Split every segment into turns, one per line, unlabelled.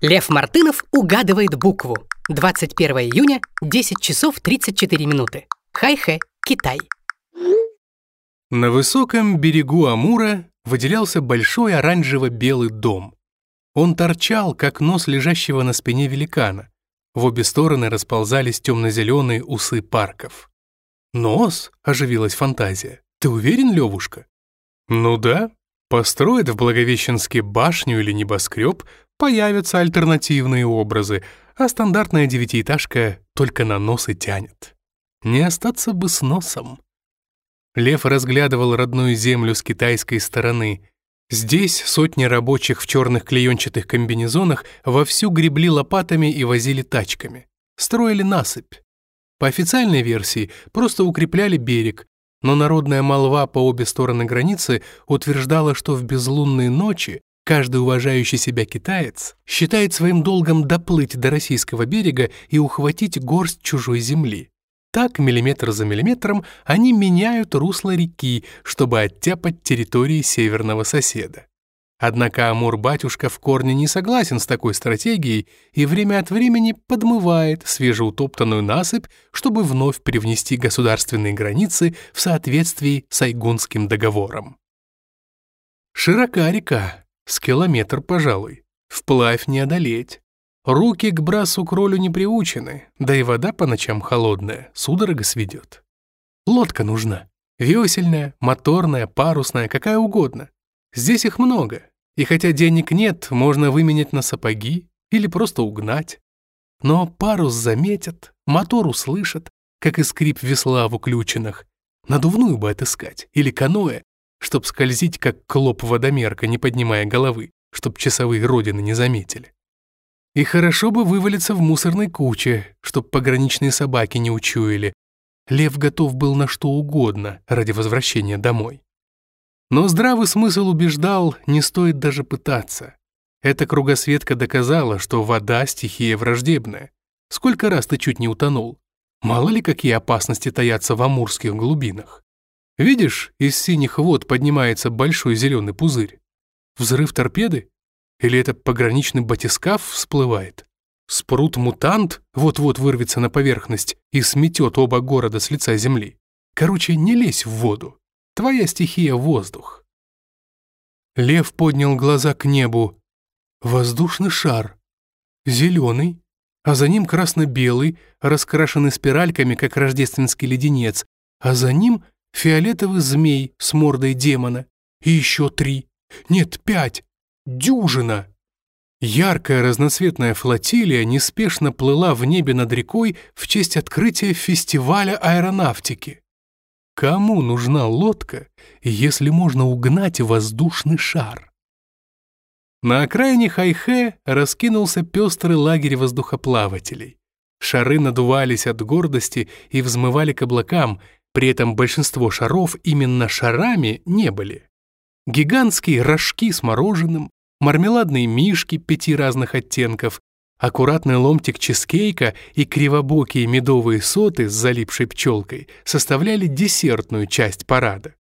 Лев Мартынов угадывает букву. 21 июня, 10 часов 34 минуты. Хайхэ, Китай.
На высоком берегу Амура выделялся большой оранжево-белый дом. Он торчал, как нос лежащего на спине великана. В обе стороны расползались темно-зеленые усы парков. «Нос?» — оживилась фантазия. «Ты уверен, Левушка?» «Ну да. Построят в Благовещенске башню или небоскреб, появятся альтернативные образы, а стандартная девятиэтажка только на нос и тянет. Не остаться бы с носом. Лев разглядывал родную землю с китайской стороны. Здесь сотни рабочих в черных клеенчатых комбинезонах вовсю гребли лопатами и возили тачками. Строили насыпь. По официальной версии просто укрепляли берег, но народная молва по обе стороны границы утверждала, что в безлунные ночи Каждый уважающий себя китаец считает своим долгом доплыть до российского берега и ухватить горсть чужой земли. Так, миллиметр за миллиметром, они меняют русло реки, чтобы оттяпать территории северного соседа. Однако Амур-батюшка в корне не согласен с такой стратегией и время от времени подмывает свежеутоптанную насыпь, чтобы вновь привнести государственные границы в соответствии с Айгунским договором. Широка река, с километр, пожалуй. Вплавь не одолеть. Руки к брасу кролю не приучены, да и вода по ночам холодная, судорога сведет. Лодка нужна. Весельная, моторная, парусная, какая угодно. Здесь их много, и хотя денег нет, можно выменять на сапоги или просто угнать. Но парус заметят, мотор услышат, как и скрип весла в уключенных. Надувную бы отыскать, или каноэ, чтоб скользить, как клоп-водомерка, не поднимая головы, чтоб часовые родины не заметили. И хорошо бы вывалиться в мусорной куче, чтоб пограничные собаки не учуяли. Лев готов был на что угодно ради возвращения домой. Но здравый смысл убеждал, не стоит даже пытаться. Эта кругосветка доказала, что вода — стихия враждебная. Сколько раз ты чуть не утонул? Мало ли какие опасности таятся в амурских глубинах. Видишь, из синих вод поднимается большой зеленый пузырь. Взрыв торпеды? Или это пограничный батискаф всплывает? Спрут-мутант вот-вот вырвется на поверхность и сметет оба города с лица земли. Короче, не лезь в воду. Твоя стихия — воздух. Лев поднял глаза к небу. Воздушный шар. Зеленый, а за ним красно-белый, раскрашенный спиральками, как рождественский леденец, а за ним фиолетовый змей с мордой демона и еще три, нет, пять, дюжина. Яркая разноцветная флотилия неспешно плыла в небе над рекой в честь открытия фестиваля аэронавтики. Кому нужна лодка, если можно угнать воздушный шар? На окраине Хайхэ раскинулся пестрый лагерь воздухоплавателей. Шары надувались от гордости и взмывали к облакам, при этом большинство шаров именно шарами не были. Гигантские рожки с мороженым, мармеладные мишки пяти разных оттенков, аккуратный ломтик чизкейка и кривобокие медовые соты с залипшей пчелкой составляли десертную часть парада.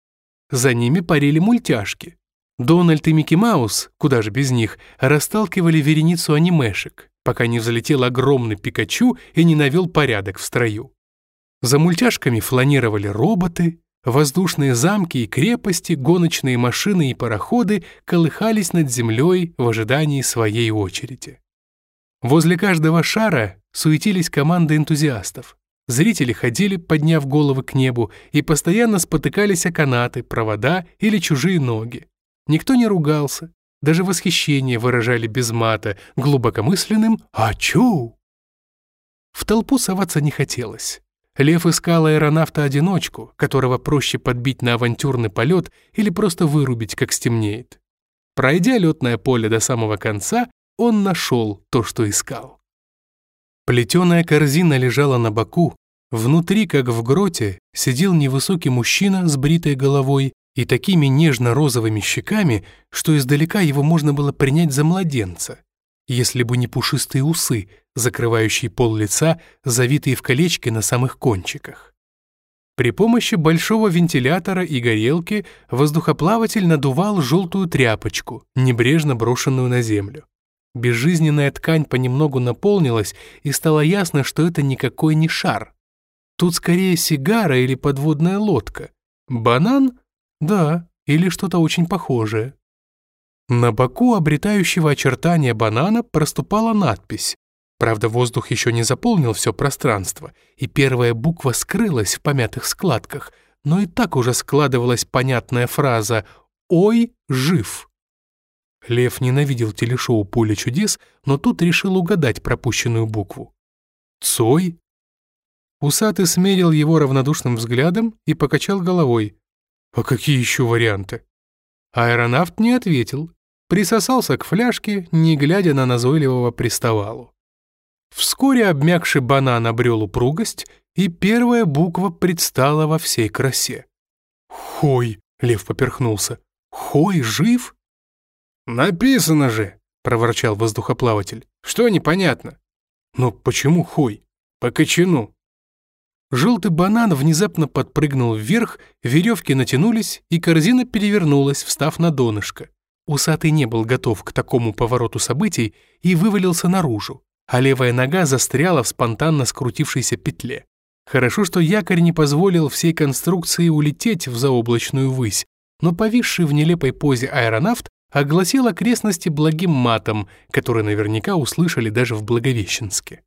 За ними парили мультяшки. Дональд и Микки Маус, куда же без них, расталкивали вереницу анимешек, пока не взлетел огромный Пикачу и не навел порядок в строю. За мультяшками фланировали роботы, воздушные замки и крепости, гоночные машины и пароходы колыхались над землей в ожидании своей очереди. Возле каждого шара суетились команды энтузиастов. Зрители ходили, подняв головы к небу, и постоянно спотыкались о канаты, провода или чужие ноги. Никто не ругался, даже восхищение выражали без мата, глубокомысленным «Ачу!». В толпу соваться не хотелось. Лев искал аэронавта-одиночку, которого проще подбить на авантюрный полет или просто вырубить, как стемнеет. Пройдя летное поле до самого конца, он нашел то, что искал. Плетеная корзина лежала на боку, внутри, как в гроте, сидел невысокий мужчина с бритой головой и такими нежно-розовыми щеками, что издалека его можно было принять за младенца если бы не пушистые усы, закрывающие пол лица, завитые в колечки на самых кончиках. При помощи большого вентилятора и горелки воздухоплаватель надувал желтую тряпочку, небрежно брошенную на землю. Безжизненная ткань понемногу наполнилась, и стало ясно, что это никакой не шар. Тут скорее сигара или подводная лодка. Банан? Да, или что-то очень похожее. На боку обретающего очертания банана проступала надпись. Правда, воздух еще не заполнил все пространство, и первая буква скрылась в помятых складках, но и так уже складывалась понятная фраза «Ой, жив!». Лев ненавидел телешоу «Поле чудес», но тут решил угадать пропущенную букву. «Цой?» Усатый смерил его равнодушным взглядом и покачал головой. «А какие еще варианты?» Аэронавт не ответил, присосался к фляжке, не глядя на назойливого приставалу. Вскоре обмякший банан обрел упругость, и первая буква предстала во всей красе. «Хой!» — лев поперхнулся. «Хой жив?»
«Написано же!» — проворчал воздухоплаватель. «Что непонятно?»
«Но почему хой?»
«По кочану».
Желтый банан внезапно подпрыгнул вверх, веревки натянулись, и корзина перевернулась, встав на донышко. Усатый не был готов к такому повороту событий и вывалился наружу, а левая нога застряла в спонтанно скрутившейся петле. Хорошо, что якорь не позволил всей конструкции улететь в заоблачную высь, но повисший в нелепой позе аэронавт огласил окрестности благим матом, который наверняка услышали даже в Благовещенске.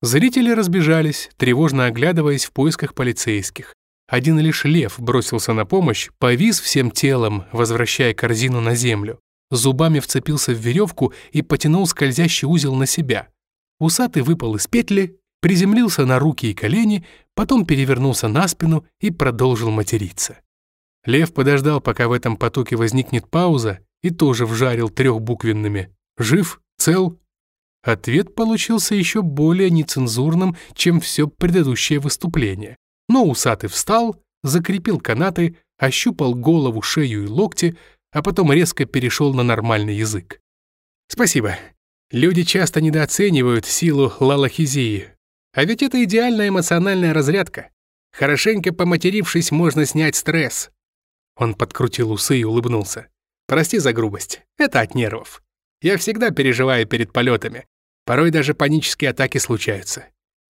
Зрители разбежались, тревожно оглядываясь в поисках полицейских. Один лишь лев бросился на помощь, повис всем телом, возвращая корзину на землю. Зубами вцепился в веревку и потянул скользящий узел на себя. Усатый выпал из петли, приземлился на руки и колени, потом перевернулся на спину и продолжил материться. Лев подождал, пока в этом потоке возникнет пауза, и тоже вжарил трехбуквенными «Жив? Цел? Ответ получился еще более нецензурным, чем все предыдущее выступление. Но усатый встал, закрепил канаты, ощупал голову, шею и локти, а потом резко перешел на нормальный язык. «Спасибо. Люди часто недооценивают силу лалахизии. А ведь это идеальная эмоциональная разрядка. Хорошенько поматерившись, можно снять стресс». Он подкрутил усы и улыбнулся. «Прости за грубость. Это от нервов. Я всегда переживаю перед полетами. Порой даже панические атаки случаются.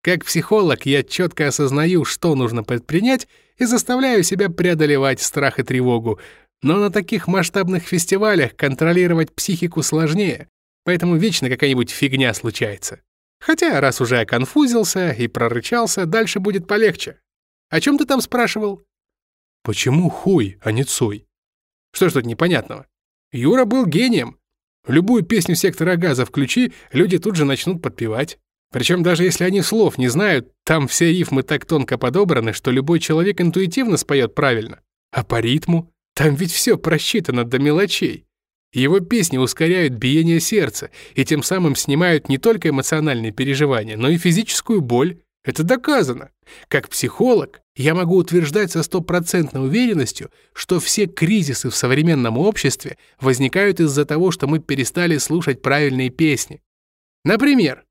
Как психолог я четко осознаю, что нужно предпринять, и заставляю себя преодолевать страх и тревогу. Но на таких масштабных фестивалях контролировать психику сложнее, поэтому вечно какая-нибудь фигня случается. Хотя, раз уже оконфузился и прорычался, дальше будет полегче. О чем ты там спрашивал? Почему хуй, а не цой?
Что ж тут непонятного? Юра был гением. Любую песню сектора газа включи, люди тут же начнут подпевать. Причем даже если они слов не знают, там все рифмы так тонко подобраны, что любой человек интуитивно споет правильно. А по ритму? Там ведь все просчитано до мелочей. Его песни ускоряют биение сердца и тем самым снимают не только эмоциональные переживания, но и физическую боль. Это доказано. Как психолог, я могу утверждать со стопроцентной уверенностью, что все кризисы в современном обществе возникают из-за того, что мы перестали слушать правильные песни. Например,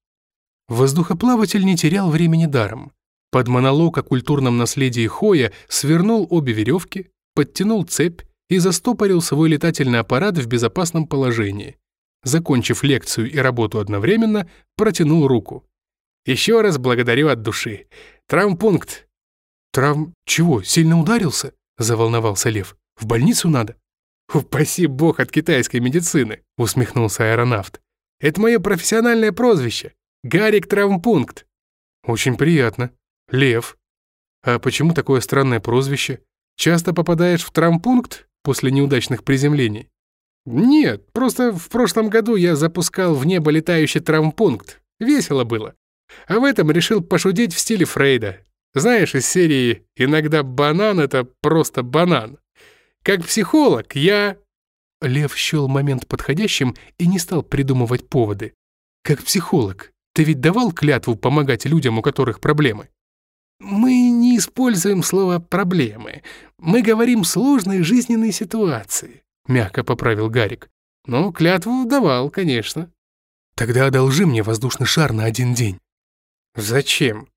воздухоплаватель не терял времени даром. Под монолог о культурном наследии Хоя свернул обе веревки, подтянул цепь и застопорил свой летательный аппарат в безопасном положении. Закончив лекцию и работу одновременно, протянул руку.
Еще раз благодарю от души. Травмпункт».
«Травм... чего, сильно ударился?» — заволновался Лев. «В больницу надо?»
«Упаси бог от китайской медицины», — усмехнулся аэронавт. «Это мое профессиональное прозвище. Гарик Травмпункт».
«Очень приятно. Лев. А почему такое странное прозвище? Часто попадаешь в травмпункт после неудачных приземлений?»
«Нет, просто в прошлом году я запускал в небо летающий травмпункт. Весело было. А в этом решил пошутить в стиле Фрейда. Знаешь, из серии «Иногда банан — это просто банан». Как психолог я...»
Лев счел момент подходящим и не стал придумывать поводы. «Как психолог, ты ведь давал клятву помогать людям, у которых проблемы?»
«Мы не используем слово «проблемы». Мы говорим «сложные жизненные ситуации», — мягко поправил Гарик. «Но клятву давал, конечно».
«Тогда одолжи мне воздушный шар на один день».
Зачем?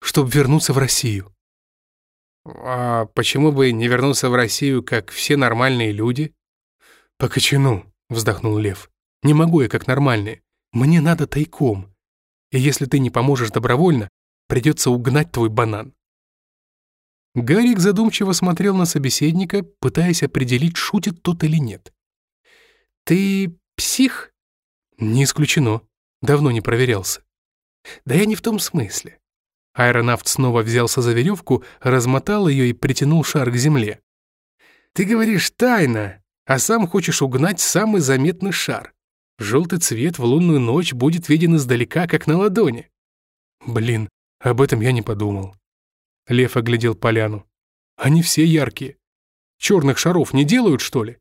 Чтобы вернуться в Россию.
А почему бы не вернуться в Россию, как все нормальные люди?
По кочану, вздохнул Лев. Не могу я как нормальные. Мне надо тайком. И если ты не поможешь добровольно, придется угнать твой банан». Гарик задумчиво смотрел на собеседника, пытаясь определить, шутит тот или нет. «Ты псих?» «Не исключено. Давно не проверялся». «Да я не в том смысле». Аэронавт снова взялся за веревку, размотал ее и притянул шар к земле. «Ты говоришь тайна, а сам хочешь угнать самый заметный шар. Желтый цвет в лунную ночь будет виден издалека, как на ладони». «Блин, об этом я не подумал». Лев оглядел поляну. «Они все яркие. Черных шаров не делают, что ли?»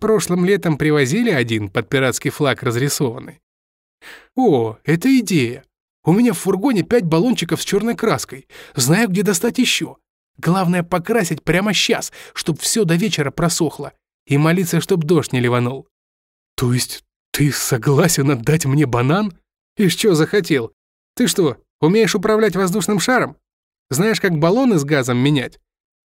«Прошлым летом привозили один под пиратский флаг разрисованный». «О, это идея. У меня в фургоне пять баллончиков с черной краской. Знаю, где достать еще. Главное покрасить прямо сейчас, чтоб все до вечера просохло. И молиться, чтоб дождь не ливанул». «То есть ты согласен отдать мне банан?» «И что захотел? Ты что, умеешь управлять воздушным шаром?» Знаешь, как баллоны с газом менять?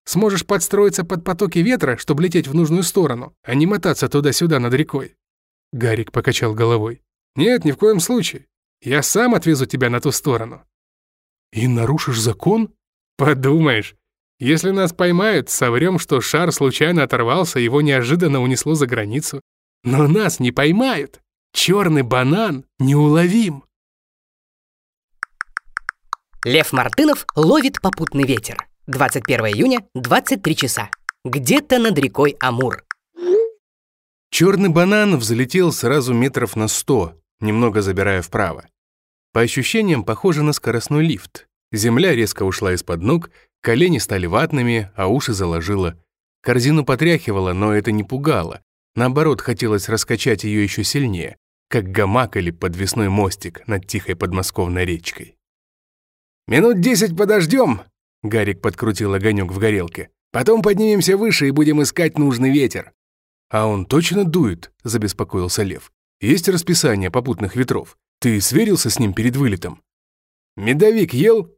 Сможешь подстроиться под потоки ветра, чтобы лететь в нужную сторону, а не мотаться туда-сюда над рекой». Гарик покачал головой. «Нет, ни в коем случае. Я сам отвезу тебя на ту сторону». «И нарушишь закон?» «Подумаешь. Если нас поймают, соврем, что шар случайно оторвался, его неожиданно унесло за границу. Но нас не поймают. Черный банан неуловим».
Лев Мартынов ловит попутный ветер. 21 июня, 23 часа. Где-то над рекой Амур.
Черный банан взлетел сразу метров на сто, немного забирая вправо. По ощущениям, похоже на скоростной лифт. Земля резко ушла из-под ног, колени стали ватными, а уши заложило. Корзину потряхивало, но это не пугало. Наоборот, хотелось раскачать ее еще сильнее, как гамак или подвесной мостик над тихой подмосковной речкой.
«Минут десять подождем», — Гарик подкрутил огонек в горелке. «Потом поднимемся выше и будем искать нужный ветер».
«А он точно дует?» — забеспокоился Лев. «Есть расписание попутных ветров. Ты сверился с ним перед вылетом?»
«Медовик ел?»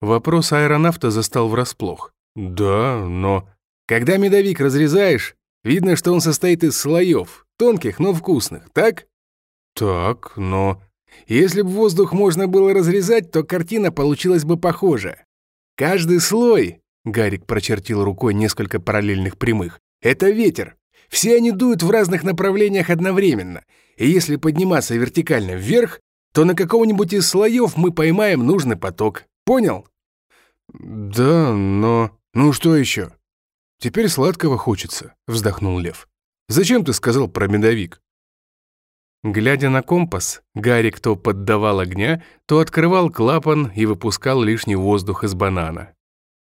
Вопрос аэронавта застал врасплох. «Да, но...»
«Когда медовик разрезаешь, видно, что он состоит из слоев, тонких, но вкусных, так?»
«Так, но...»
Если бы воздух можно было разрезать, то картина получилась бы похожа. Каждый слой, Гарик прочертил рукой несколько параллельных прямых, это ветер. Все они дуют в разных направлениях одновременно. И если подниматься вертикально вверх, то на каком-нибудь из слоев мы поймаем нужный поток. Понял?
Да, но... Ну что еще? Теперь сладкого хочется, вздохнул Лев. Зачем ты сказал про медовик? Глядя на компас, Гарик то поддавал огня, то открывал клапан и выпускал лишний воздух из банана.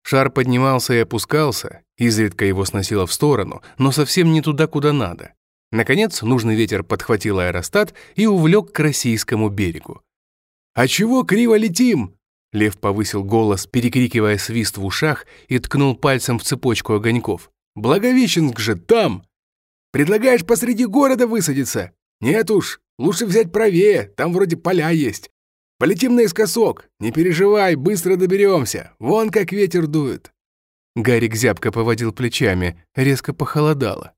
Шар поднимался и опускался, изредка его сносило в сторону, но совсем не туда, куда надо. Наконец, нужный ветер подхватил аэростат и увлек к российскому берегу.
«А чего криво летим?»
Лев повысил голос, перекрикивая свист в ушах и ткнул пальцем в цепочку огоньков.
«Благовещенск же там! Предлагаешь посреди города высадиться? «Нет уж, лучше взять правее, там вроде поля есть. Полетим наискосок, не переживай, быстро доберемся, вон как ветер дует».
Гарик зябко поводил плечами, резко похолодало.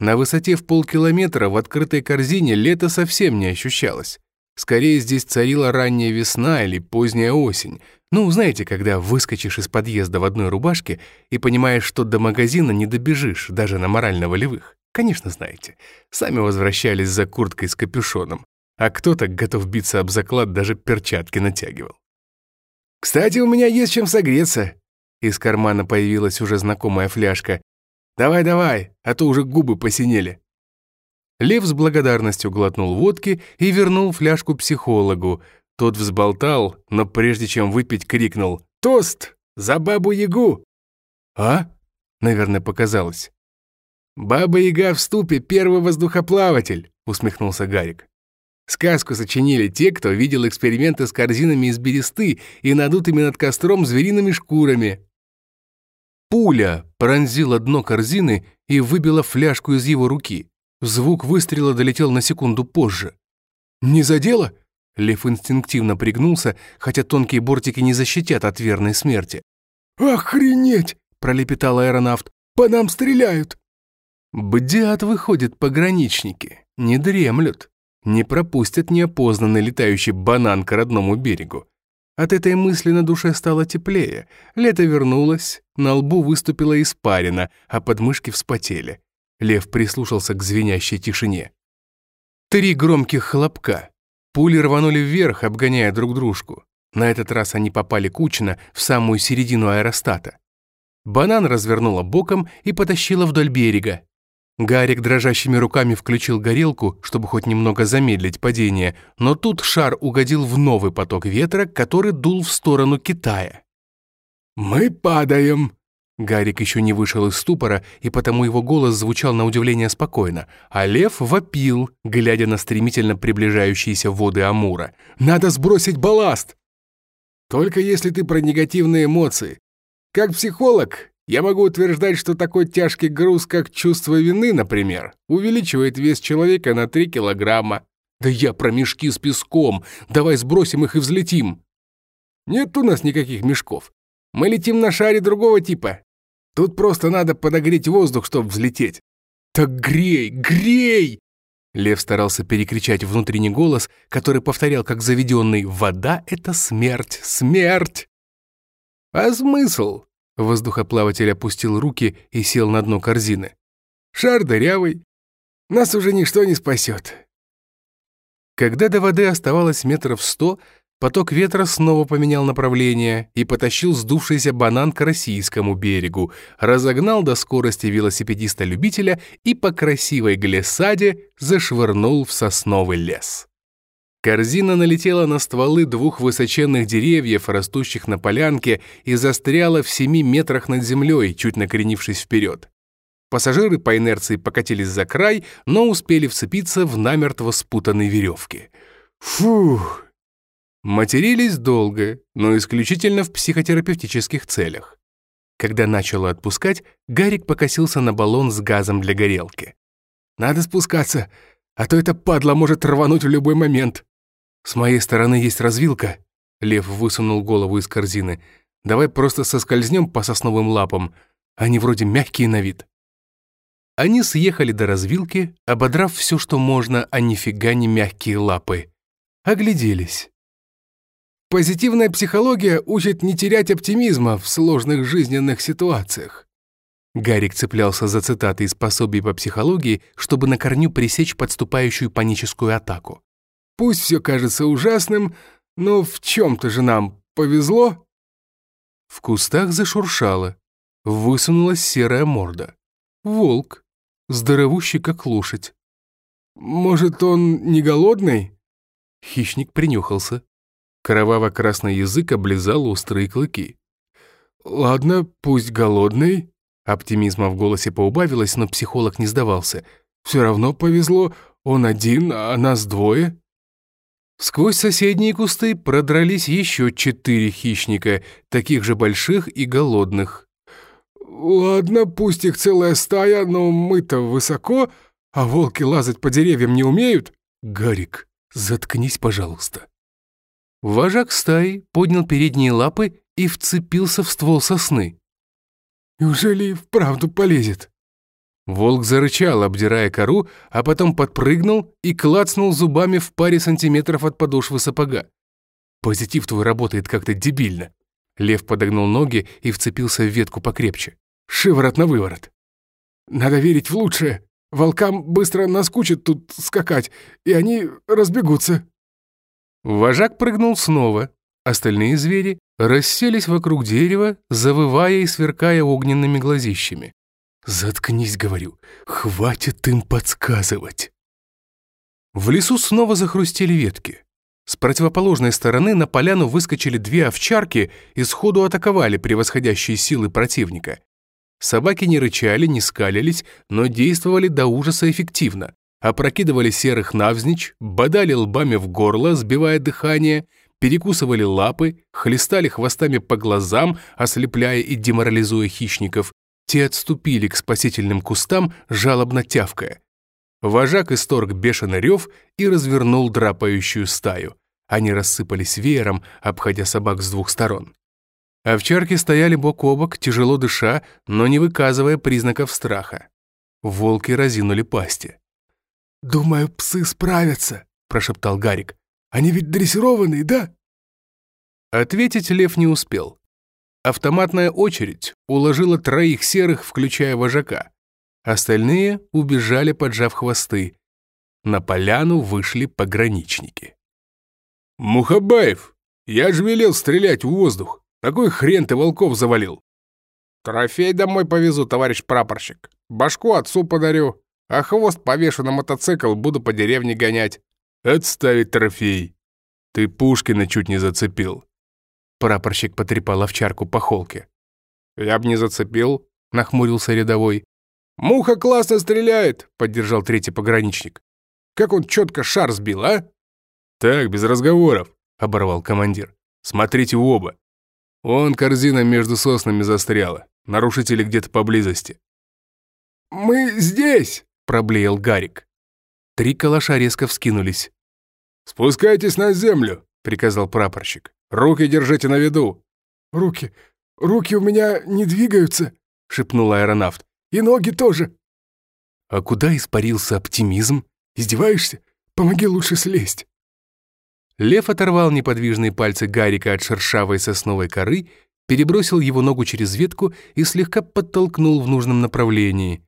На высоте в полкилометра в открытой корзине лето совсем не ощущалось. Скорее здесь царила ранняя весна или поздняя осень. Ну, знаете, когда выскочишь из подъезда в одной рубашке и понимаешь, что до магазина не добежишь, даже на морально-волевых. Конечно, знаете. Сами возвращались за курткой с капюшоном, а кто-то готов биться об заклад, даже перчатки натягивал.
«Кстати, у меня есть чем согреться». Из кармана появилась уже знакомая фляжка. «Давай-давай, а то уже губы посинели».
Лев с благодарностью глотнул водки и вернул фляжку психологу. Тот взболтал, но прежде чем выпить, крикнул
«Тост! За бабу-ягу!»
«А?» — наверное, показалось.
«Баба-яга в ступе — первый воздухоплаватель», — усмехнулся Гарик. Сказку сочинили те, кто видел эксперименты с корзинами из бересты и надутыми над костром звериными шкурами.
Пуля пронзила дно корзины и выбила фляжку из его руки. Звук выстрела долетел на секунду позже. «Не задело?» Лев инстинктивно пригнулся, хотя тонкие бортики не защитят от верной смерти.
«Охренеть!» — пролепетал аэронавт. «По нам стреляют!»
«Бдят, выходят пограничники», — не дремлют, не пропустят неопознанный летающий банан к родному берегу. От этой мысли на душе стало теплее. Лето вернулось, на лбу выступила испарина, а подмышки вспотели. Лев прислушался к звенящей тишине. Три громких хлопка. Пули рванули вверх, обгоняя друг дружку. На этот раз они попали кучно в самую середину аэростата. Банан развернула боком и потащила вдоль берега. Гарик дрожащими руками включил горелку, чтобы хоть немного замедлить падение, но тут шар угодил в новый поток ветра, который дул в сторону Китая.
«Мы падаем!»
Гарик еще не вышел из ступора, и потому его голос звучал на удивление спокойно, а лев вопил, глядя на стремительно приближающиеся воды Амура.
«Надо сбросить балласт!» «Только если ты про негативные эмоции. Как психолог, я могу утверждать, что такой тяжкий груз, как чувство вины, например, увеличивает вес человека на 3 килограмма.
Да я про мешки с песком. Давай сбросим их и взлетим.
Нет у нас никаких мешков. Мы летим на шаре другого типа. Тут просто надо подогреть воздух, чтобы взлететь.
Так грей, грей! Лев старался перекричать внутренний голос, который повторял как заведенный «Вода — это смерть, смерть!»
«А смысл?»
Воздухоплаватель опустил руки и сел на дно корзины.
«Шар дырявый. Нас уже ничто не спасет».
Когда до воды оставалось метров сто, поток ветра снова поменял направление и потащил сдувшийся банан к российскому берегу, разогнал до скорости велосипедиста-любителя и по красивой глиссаде зашвырнул в сосновый лес. Корзина налетела на стволы двух высоченных деревьев, растущих на полянке, и застряла в семи метрах над землей, чуть накренившись вперед. Пассажиры по инерции покатились за край, но успели вцепиться в намертво спутанные веревки. Фух! Матерились долго, но исключительно в психотерапевтических целях. Когда начало отпускать, Гарик покосился на баллон с газом для горелки.
«Надо спускаться, а то эта падла может рвануть в любой момент»,
«С моей стороны есть развилка». Лев высунул голову из корзины. «Давай просто соскользнем по сосновым лапам. Они вроде мягкие на вид». Они съехали до развилки, ободрав все, что можно, а нифига не мягкие лапы. Огляделись.
Позитивная психология учит не терять оптимизма в сложных жизненных ситуациях.
Гарик цеплялся за цитаты из пособий по психологии, чтобы на корню пресечь подступающую паническую атаку.
Пусть все кажется ужасным, но в чем-то же нам повезло.
В кустах зашуршало. Высунулась серая морда. Волк, здоровущий, как лошадь.
«Может, он не голодный?»
Хищник принюхался. Кроваво-красный язык облизал острые клыки.
«Ладно, пусть голодный».
Оптимизма в голосе поубавилось, но психолог не сдавался.
«Все равно повезло. Он один, а нас двое».
Сквозь соседние кусты продрались еще четыре хищника, таких же больших и голодных.
«Ладно, пусть их целая стая, но мы-то высоко, а волки лазать по деревьям не умеют».
«Гарик, заткнись, пожалуйста». Вожак стаи поднял передние лапы и вцепился в ствол сосны.
«Неужели вправду полезет?»
Волк зарычал, обдирая кору, а потом подпрыгнул и клацнул зубами в паре сантиметров от подошвы сапога. «Позитив твой работает как-то дебильно». Лев подогнул ноги и вцепился в ветку покрепче.
«Шиворот на выворот». «Надо верить в лучшее. Волкам быстро наскучит тут скакать, и они разбегутся».
Вожак прыгнул снова. Остальные звери расселись вокруг дерева, завывая и сверкая огненными глазищами. «Заткнись, — говорю, — хватит им подсказывать!» В лесу снова захрустели ветки. С противоположной стороны на поляну выскочили две овчарки и сходу атаковали превосходящие силы противника. Собаки не рычали, не скалились, но действовали до ужаса эффективно. Опрокидывали серых навзничь, бодали лбами в горло, сбивая дыхание, перекусывали лапы, хлестали хвостами по глазам, ослепляя и деморализуя хищников, те отступили к спасительным кустам, жалобно тявкая. Вожак исторг бешеный рев и развернул драпающую стаю. Они рассыпались веером, обходя собак с двух сторон. Овчарки стояли бок о бок, тяжело дыша, но не выказывая признаков страха. Волки разинули пасти.
«Думаю, псы справятся», — прошептал Гарик. «Они ведь дрессированные, да?»
Ответить Лев не успел. Автоматная очередь уложила троих серых, включая вожака. Остальные убежали, поджав хвосты. На поляну вышли пограничники.
«Мухабаев, я же велел стрелять в воздух. Какой хрен ты волков завалил?»
«Трофей домой повезу, товарищ прапорщик. Башку отцу подарю, а хвост повешу на мотоцикл, буду по деревне гонять».
«Отставить трофей. Ты Пушкина чуть не зацепил». Прапорщик потрепал овчарку по холке.
«Я б не зацепил», —
нахмурился рядовой.
«Муха классно стреляет», — поддержал третий пограничник. «Как он четко шар сбил, а?»
«Так, без разговоров», — оборвал командир. «Смотрите в оба. Он корзина между соснами застряла. Нарушители где-то поблизости».
«Мы здесь!»
— проблеял Гарик. Три калаша резко вскинулись.
«Спускайтесь на землю!» — приказал прапорщик. «Руки держите на виду!» «Руки... руки у меня не двигаются!» — шепнул аэронавт. «И ноги тоже!»
«А куда испарился оптимизм?
Издеваешься? Помоги лучше слезть!»
Лев оторвал неподвижные пальцы Гарика от шершавой сосновой коры, перебросил его ногу через ветку и слегка подтолкнул в нужном направлении.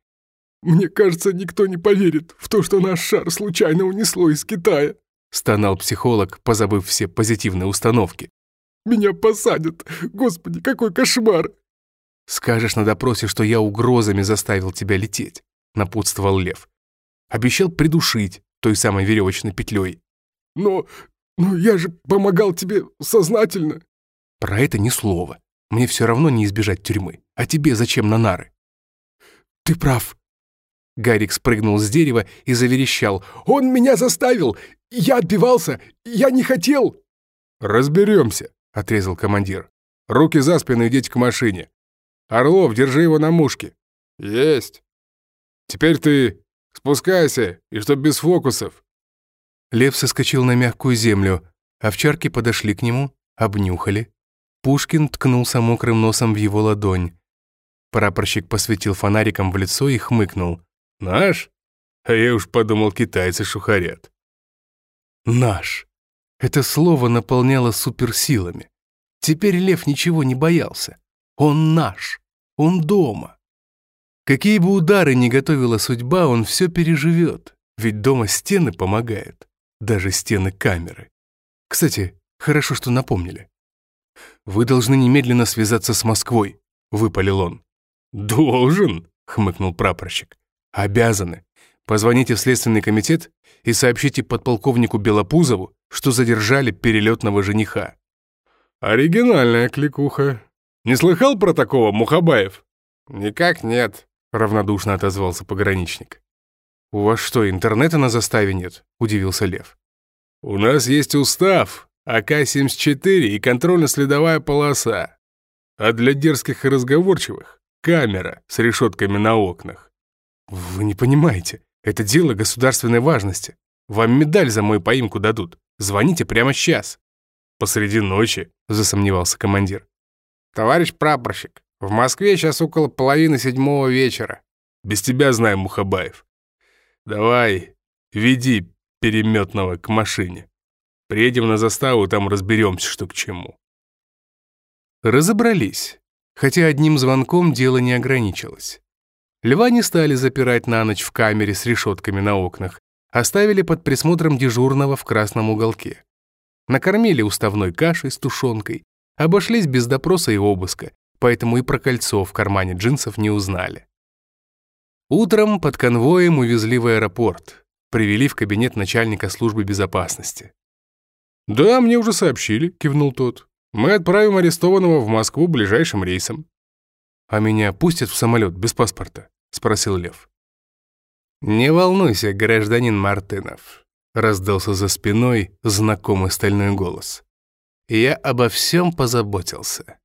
«Мне кажется, никто не поверит в то, что наш шар случайно унесло из Китая»,
стонал психолог, позабыв все позитивные установки.
«Меня посадят! Господи, какой кошмар!»
«Скажешь на допросе, что я угрозами заставил тебя лететь», напутствовал Лев. «Обещал придушить той самой веревочной петлей».
«Но... но я же помогал тебе сознательно».
«Про это ни слова. Мне все равно не избежать тюрьмы. А тебе зачем на нары?»
«Ты прав»,
Гарик спрыгнул с дерева и заверещал.
«Он меня заставил! Я отбивался! Я не хотел!»
«Разберемся», — отрезал командир. «Руки за спину идите к машине. Орлов, держи его на мушке».
«Есть».
«Теперь ты спускайся, и чтоб без фокусов». Лев соскочил на мягкую землю. Овчарки подошли к нему, обнюхали. Пушкин ткнулся мокрым носом в его ладонь. Прапорщик посветил фонариком в лицо и хмыкнул. Наш? А я уж подумал, китайцы шухарят. Наш. Это слово наполняло суперсилами. Теперь Лев ничего не боялся. Он наш. Он дома. Какие бы удары ни готовила судьба, он все переживет. Ведь дома стены помогают. Даже стены камеры. Кстати, хорошо, что напомнили. «Вы должны немедленно связаться с Москвой», — выпалил он. «Должен», — хмыкнул прапорщик. Обязаны. Позвоните в Следственный комитет и сообщите подполковнику Белопузову, что задержали перелетного жениха.
Оригинальная кликуха. Не слыхал про такого, Мухабаев?
Никак нет, равнодушно отозвался пограничник.
У вас что, интернета на заставе нет? Удивился Лев.
У нас есть устав, АК-74 и контрольно-следовая полоса. А для дерзких и разговорчивых — камера с решетками на окнах.
«Вы не понимаете, это дело государственной важности. Вам медаль за мою поимку дадут. Звоните прямо сейчас».
«Посреди ночи», — засомневался командир.
«Товарищ прапорщик, в Москве сейчас около половины седьмого вечера».
«Без тебя знаем, Мухабаев. Давай, веди переметного к машине. Приедем на заставу, там разберемся, что к чему».
Разобрались, хотя одним звонком дело не ограничилось. Льва не стали запирать на ночь в камере с решетками на окнах, оставили под присмотром дежурного в красном уголке. Накормили уставной кашей с тушенкой, обошлись без допроса и обыска, поэтому и про кольцо в кармане джинсов не узнали. Утром под конвоем увезли в аэропорт, привели в кабинет начальника службы безопасности.
«Да, мне уже сообщили», — кивнул тот. «Мы отправим арестованного в Москву ближайшим рейсом».
«А меня пустят в самолет без паспорта?» — спросил Лев.
«Не волнуйся, гражданин Мартынов», — раздался за спиной знакомый стальной голос. «Я обо всем позаботился».